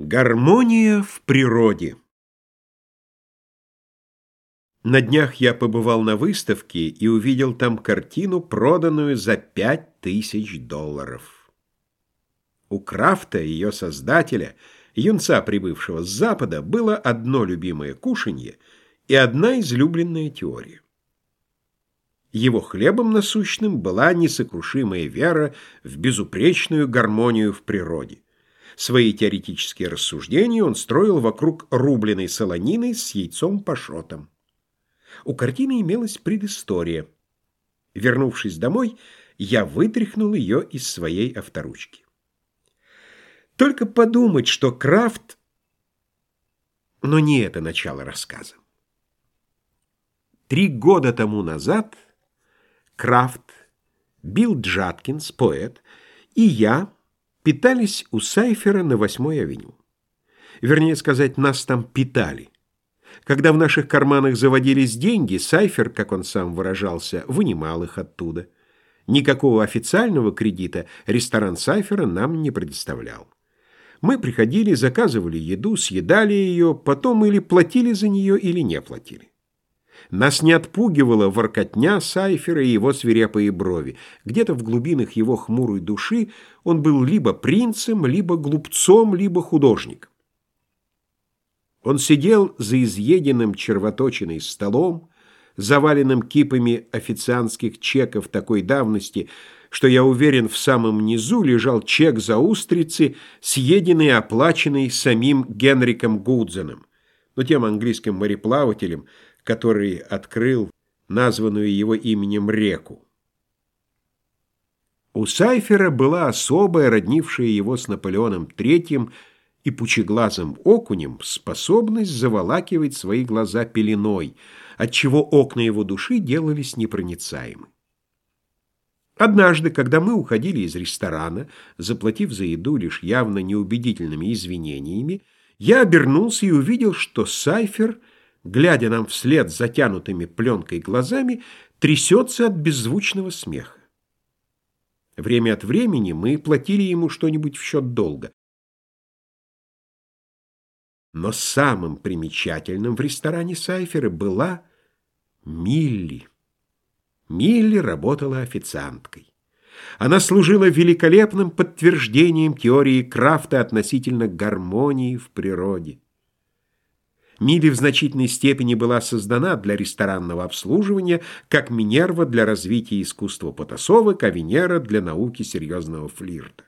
Гармония в природе На днях я побывал на выставке и увидел там картину, проданную за пять тысяч долларов. У Крафта, ее создателя, юнца, прибывшего с Запада, было одно любимое кушанье и одна излюбленная теория. Его хлебом насущным была несокрушимая вера в безупречную гармонию в природе. Свои теоретические рассуждения он строил вокруг рубленой солонины с яйцом пашотом. У картины имелась предыстория. Вернувшись домой, я вытряхнул ее из своей авторучки. Только подумать, что Крафт... Но не это начало рассказа. Три года тому назад Крафт, Билл Джаткинс, поэт, и я питались у Сайфера на 8-й авеню. Вернее сказать, нас там питали. Когда в наших карманах заводились деньги, Сайфер, как он сам выражался, вынимал их оттуда. Никакого официального кредита ресторан Сайфера нам не предоставлял. Мы приходили, заказывали еду, съедали ее, потом или платили за нее, или не платили. Нас не отпугивала воркотня Сайфера и его свирепые брови. Где-то в глубинах его хмурой души он был либо принцем, либо глупцом, либо художником. Он сидел за изъеденным червоточиной столом, заваленным кипами официантских чеков такой давности, что, я уверен, в самом низу лежал чек за устрицы, съеденный и оплаченный самим Генриком Гудзеном, но тем английским мореплавателем, который открыл названную его именем реку. У Сайфера была особая, роднившая его с Наполеоном III и пучеглазым окунем, способность заволакивать свои глаза пеленой, отчего окна его души делались непроницаемы. Однажды, когда мы уходили из ресторана, заплатив за еду лишь явно неубедительными извинениями, я обернулся и увидел, что Сайфер — глядя нам вслед затянутыми пленкой глазами, трясется от беззвучного смеха. Время от времени мы платили ему что-нибудь в счет долга. Но самым примечательным в ресторане Сайфера была Милли. Милли работала официанткой. Она служила великолепным подтверждением теории Крафта относительно гармонии в природе. Миби в значительной степени была создана для ресторанного обслуживания, как Минерва для развития искусства потасовок, а Венера для науки серьезного флирта.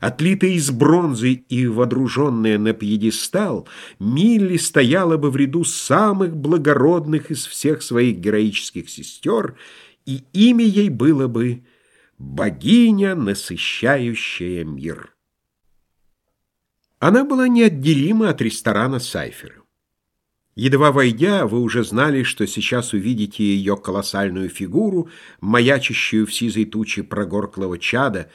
Отлитая из бронзы и водруженная на пьедестал, Милли стояла бы в ряду самых благородных из всех своих героических сестер, и имя ей было бы «Богиня, насыщающая мир». Она была неотделима от ресторана Сайфера. Едва войдя, вы уже знали, что сейчас увидите ее колоссальную фигуру, маячащую в сизой туче прогорклого чада,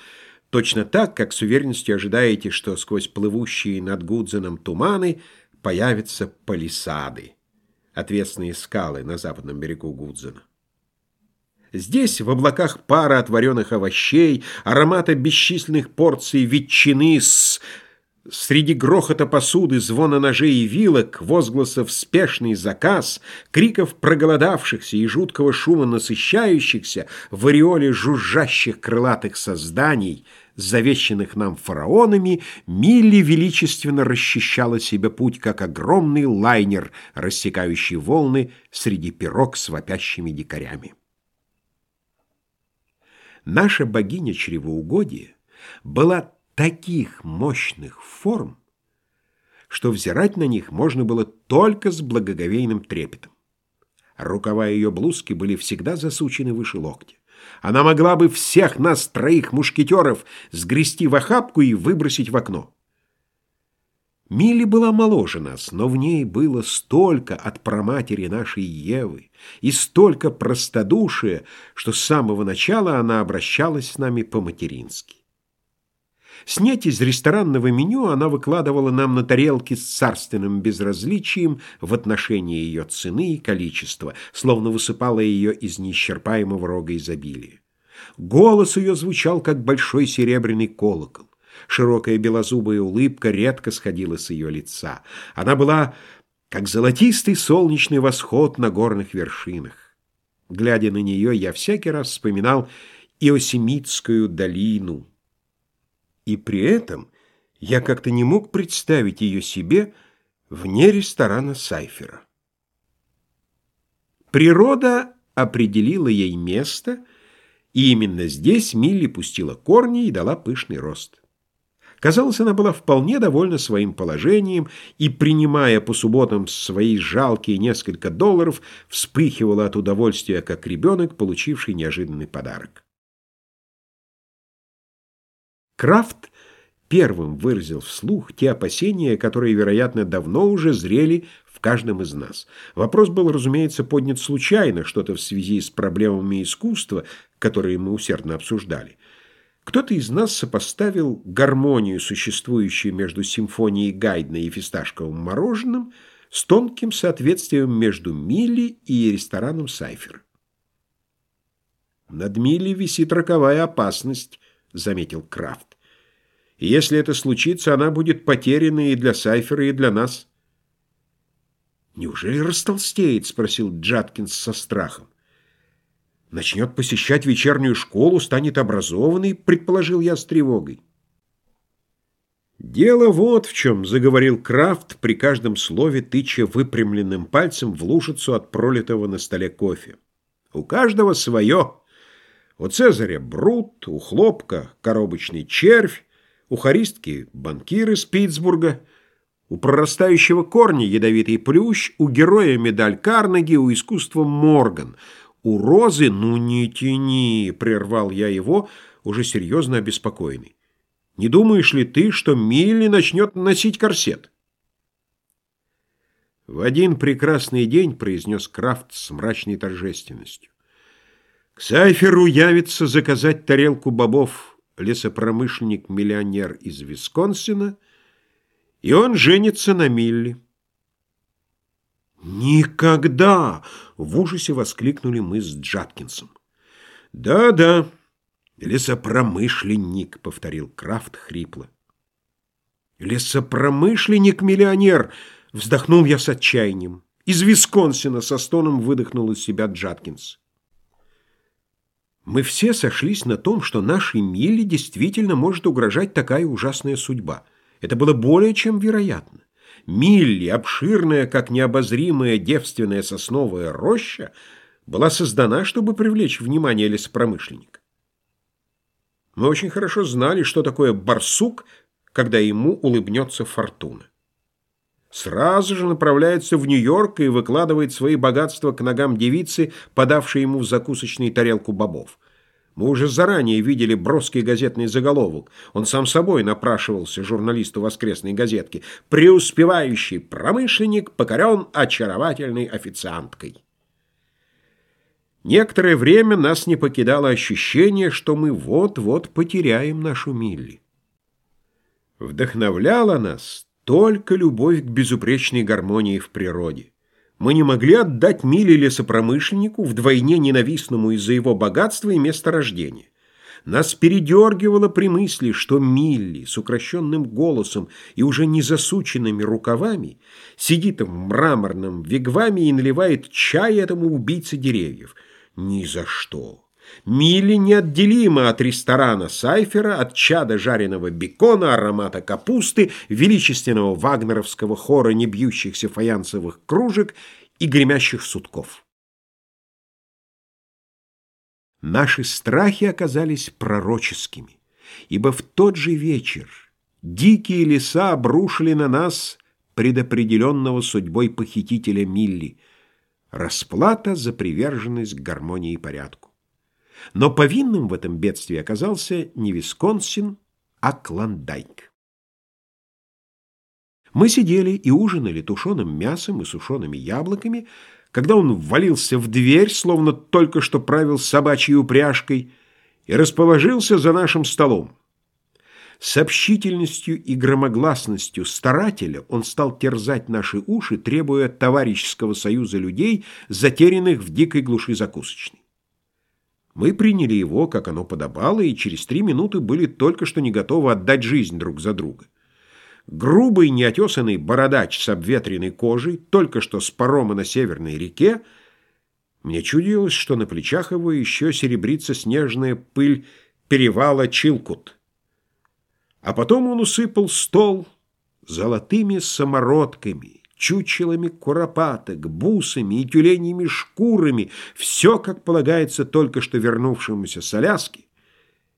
точно так, как с уверенностью ожидаете, что сквозь плывущие над Гудзеном туманы появятся палисады, отвесные скалы на западном берегу Гудзена. Здесь, в облаках пара от вареных овощей, аромата бесчисленных порций ветчины с Среди грохота посуды, звона ножей и вилок, возгласов «спешный заказ», криков проголодавшихся и жуткого шума насыщающихся в ореоле жужжащих крылатых созданий, завещанных нам фараонами, Милли величественно расчищала себе путь, как огромный лайнер, рассекающий волны среди пирог с вопящими дикарями. Наша богиня чревоугодия была таких мощных форм, что взирать на них можно было только с благоговейным трепетом. Рукава ее блузки были всегда засучены выше локтя. Она могла бы всех нас, троих мушкетеров, сгрести в охапку и выбросить в окно. Милли была моложе нас, но в ней было столько от праматери нашей Евы и столько простодушия, что с самого начала она обращалась с нами по-матерински. Снять из ресторанного меню она выкладывала нам на тарелки с царственным безразличием в отношении ее цены и количества, словно высыпала ее из неисчерпаемого рога изобилия. Голос ее звучал, как большой серебряный колокол. Широкая белозубая улыбка редко сходила с ее лица. Она была как золотистый солнечный восход на горных вершинах. Глядя на нее, я всякий раз вспоминал Иосемитскую долину. И при этом я как-то не мог представить ее себе вне ресторана Сайфера. Природа определила ей место, и именно здесь Милли пустила корни и дала пышный рост. Казалось, она была вполне довольна своим положением и, принимая по субботам свои жалкие несколько долларов, вспыхивала от удовольствия, как ребенок, получивший неожиданный подарок. Крафт первым выразил вслух те опасения, которые, вероятно, давно уже зрели в каждом из нас. Вопрос был, разумеется, поднят случайно, что-то в связи с проблемами искусства, которые мы усердно обсуждали. Кто-то из нас сопоставил гармонию, существующую между симфонией Гайдна и фисташковым мороженым, с тонким соответствием между Милли и рестораном Сайфер. «Над Милли висит роковая опасность», — заметил Крафт. «И если это случится, она будет потеряна и для Сайфера, и для нас». «Неужели растолстеет?» — спросил Джаткинс со страхом. Начнет посещать вечернюю школу, станет образованной, предположил я с тревогой. «Дело вот в чем», — заговорил Крафт при каждом слове, тыча выпрямленным пальцем в лужицу от пролитого на столе кофе. «У каждого свое. У Цезаря брут, у Хлопка коробочный червь, у Харистки банкир из Питтсбурга, у прорастающего корня ядовитый плющ, у героя медаль Карнеги, у искусства Морган — у Розы, ну не тяни, прервал я его, уже серьезно обеспокоенный. Не думаешь ли ты, что Милли начнет носить корсет? В один прекрасный день, произнес Крафт с мрачной торжественностью, к Сайферу явится заказать тарелку бобов лесопромышленник-миллионер из Висконсина, и он женится на Милли. «Никогда!» — в ужасе воскликнули мы с Джаткинсом. «Да-да, лесопромышленник», — повторил Крафт хрипло. «Лесопромышленник-миллионер!» — вздохнул я с отчаянием. «Из Висконсина!» — со стоном выдохнул из себя Джаткинс. Мы все сошлись на том, что нашей Миле действительно может угрожать такая ужасная судьба. Это было более чем вероятно. Милли, обширная, как необозримая девственная сосновая роща, была создана, чтобы привлечь внимание лесопромышленника. Мы очень хорошо знали, что такое барсук, когда ему улыбнется фортуна. Сразу же направляется в Нью-Йорк и выкладывает свои богатства к ногам девицы, подавшей ему в закусочной тарелку бобов. Мы уже заранее видели броский газетный заголовок. Он сам собой напрашивался журналисту воскресной газетки. «Преуспевающий промышленник покорен очаровательной официанткой». Некоторое время нас не покидало ощущение, что мы вот-вот потеряем нашу Милли. Вдохновляла нас только любовь к безупречной гармонии в природе. Мы не могли отдать Миле лесопромышленнику, вдвойне ненавистному из-за его богатства и места рождения. Нас передергивало при мысли, что Милли с укращенным голосом и уже не засученными рукавами сидит в мраморном вигваме и наливает чай этому убийце деревьев. Ни за что. Милли неотделима от ресторана Сайфера, от чада жареного бекона, аромата капусты, величественного вагнеровского хора небьющихся фаянсовых кружек и гремящих сутков. Наши страхи оказались пророческими, ибо в тот же вечер дикие леса обрушили на нас предопределенного судьбой похитителя Милли, расплата за приверженность гармонии и порядку. Но повинным в этом бедствии оказался не Висконсин, а Клондайк. Мы сидели и ужинали тушеным мясом и сушеными яблоками, когда он ввалился в дверь, словно только что правил собачьей упряжкой, и расположился за нашим столом. С общительностью и громогласностью старателя он стал терзать наши уши, требуя товарищеского союза людей, затерянных в дикой глуши закусочной. Мы приняли его, как оно подобало, и через три минуты были только что не готовы отдать жизнь друг за друга. Грубый, неотесанный бородач с обветренной кожей, только что с парома на Северной реке, мне чудилось, что на плечах его еще серебрится снежная пыль перевала Чилкут. А потом он усыпал стол золотыми самородками, чучелами куропаток, бусами и тюленями шкурами, все, как полагается, только что вернувшемуся с Аляски,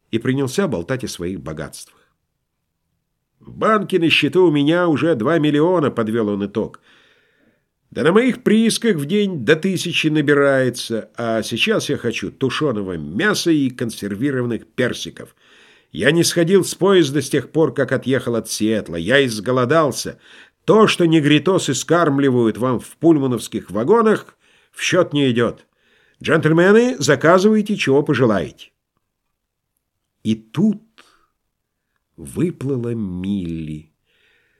и принялся болтать о своих богатствах. «В банке на счету у меня уже два миллиона», — подвел он итог. «Да на моих приисках в день до тысячи набирается, а сейчас я хочу тушеного мяса и консервированных персиков». Я не сходил с поезда с тех пор, как отъехал от Сиэтла. Я изголодался. То, что негритосы скармливают вам в пульмановских вагонах, в счет не идет. Джентльмены, заказывайте, чего пожелаете. И тут выплыла Милли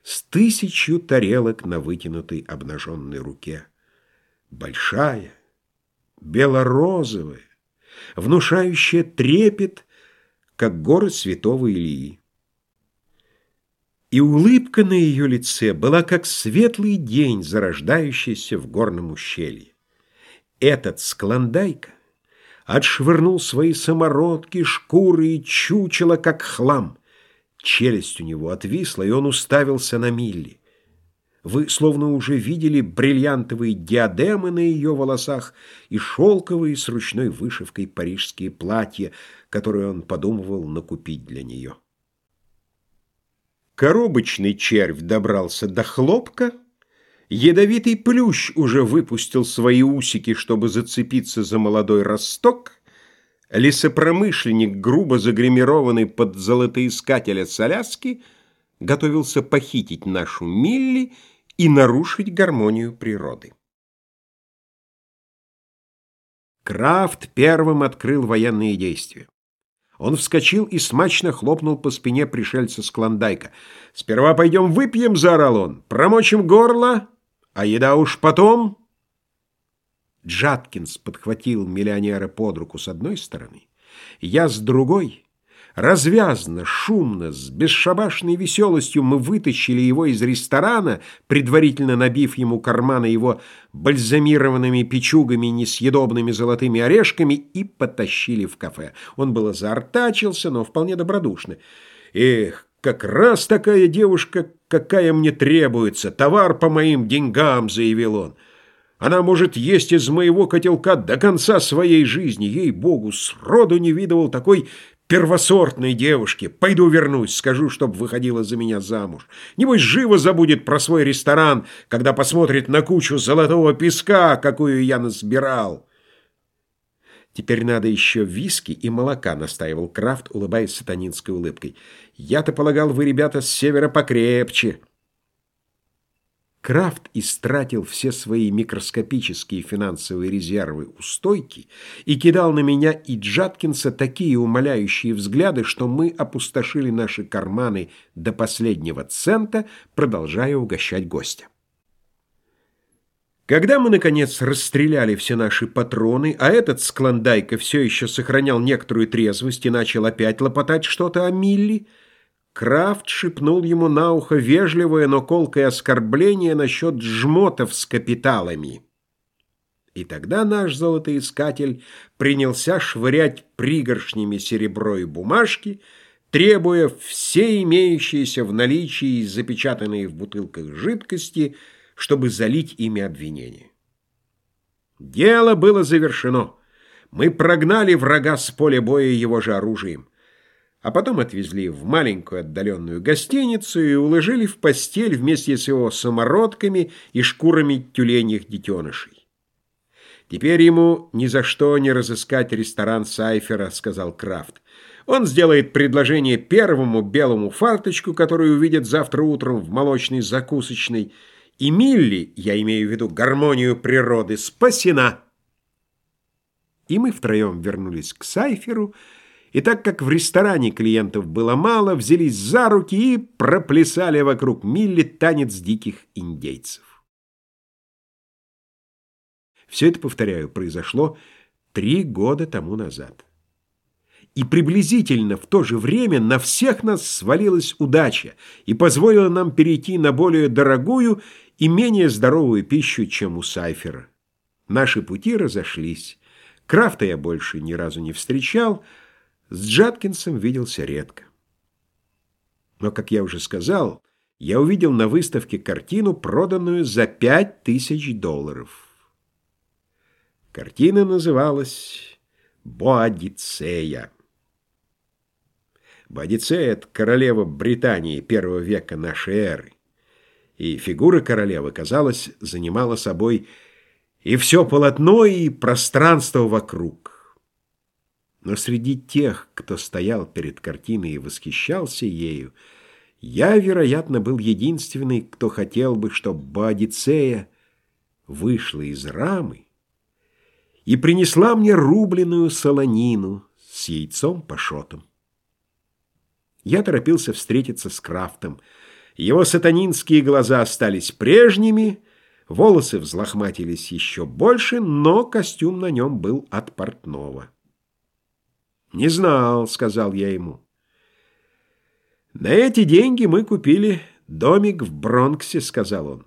с тысячу тарелок на вытянутой обнаженной руке. Большая, белорозовая, внушающая трепет, как горы святого Илии. И улыбка на ее лице была как светлый день, зарождающийся в горном ущелье. Этот склондайка отшвырнул свои самородки, шкуры и чучело, как хлам. Челюсть у него отвисла, и он уставился на Милли. Вы словно уже видели бриллиантовые диадемы на ее волосах и шелковые с ручной вышивкой парижские платья, которые он подумывал накупить для нее. Коробочный червь добрался до хлопка, ядовитый плющ уже выпустил свои усики, чтобы зацепиться за молодой росток, лесопромышленник, грубо загримированный под золотоискателя соляски, готовился похитить нашу Милли и нарушить гармонию природы. Крафт первым открыл военные действия. Он вскочил и смачно хлопнул по спине пришельца с клондайка. «Сперва пойдем выпьем», — заорал он, — «промочим горло, а еда уж потом». Джаткинс подхватил миллионера под руку с одной стороны, я с другой — Развязно, шумно, с бесшабашной веселостью мы вытащили его из ресторана, предварительно набив ему карманы его бальзамированными печугами несъедобными золотыми орешками, и потащили в кафе. Он было заортачился, но вполне добродушно. «Эх, как раз такая девушка, какая мне требуется, товар по моим деньгам», — заявил он. Она может есть из моего котелка до конца своей жизни. Ей-богу, сроду не видывал такой первосортной девушке. Пойду вернусь, скажу, чтоб выходила за меня замуж. Небось, живо забудет про свой ресторан, когда посмотрит на кучу золотого песка, какую я насбирал. Теперь надо еще виски и молока, настаивал Крафт, улыбаясь сатанинской улыбкой. Я-то полагал, вы, ребята, с севера покрепче. Крафт истратил все свои микроскопические финансовые резервы у стойки и кидал на меня и Джаткинса такие умоляющие взгляды, что мы опустошили наши карманы до последнего цента, продолжая угощать гостя. Когда мы, наконец, расстреляли все наши патроны, а этот склондайка все еще сохранял некоторую трезвость и начал опять лопотать что-то о Милли, Крафт шепнул ему на ухо вежливое, но колкое оскорбление насчет жмотов с капиталами. И тогда наш золотоискатель принялся швырять пригоршнями серебро и бумажки, требуя все имеющиеся в наличии запечатанные в бутылках жидкости, чтобы залить ими обвинение. Дело было завершено. Мы прогнали врага с поля боя его же оружием а потом отвезли в маленькую отдаленную гостиницу и уложили в постель вместе с его самородками и шкурами тюленьих детенышей. «Теперь ему ни за что не разыскать ресторан Сайфера», — сказал Крафт. «Он сделает предложение первому белому фарточку, который увидит завтра утром в молочной закусочной, и Милли, я имею в виду гармонию природы, спасена». И мы втроем вернулись к Сайферу, — и так как в ресторане клиентов было мало, взялись за руки и проплясали вокруг Милли танец диких индейцев. Все это, повторяю, произошло три года тому назад. И приблизительно в то же время на всех нас свалилась удача и позволила нам перейти на более дорогую и менее здоровую пищу, чем у Сайфера. Наши пути разошлись. Крафта я больше ни разу не встречал, с Джаткинсом виделся редко. Но, как я уже сказал, я увидел на выставке картину, проданную за пять тысяч долларов. Картина называлась «Боадицея». Боадицея — это королева Британии первого века нашей эры. И фигура королевы, казалось, занимала собой и все полотно, и пространство вокруг. Но среди тех, кто стоял перед картиной и восхищался ею, я, вероятно, был единственный, кто хотел бы, чтобы Боадицея вышла из рамы и принесла мне рубленную солонину с яйцом пашотом. Я торопился встретиться с Крафтом. Его сатанинские глаза остались прежними, волосы взлохматились еще больше, но костюм на нем был от портного. «Не знал», — сказал я ему. «На эти деньги мы купили домик в Бронксе», — сказал он.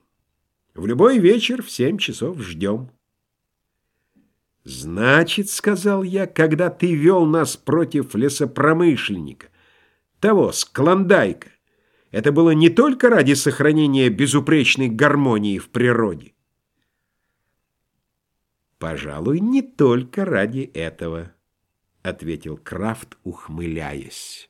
«В любой вечер в семь часов ждем». «Значит, — сказал я, — когда ты вел нас против лесопромышленника, того, с Клондайка, это было не только ради сохранения безупречной гармонии в природе. «Пожалуй, не только ради этого», — ответил Крафт, ухмыляясь.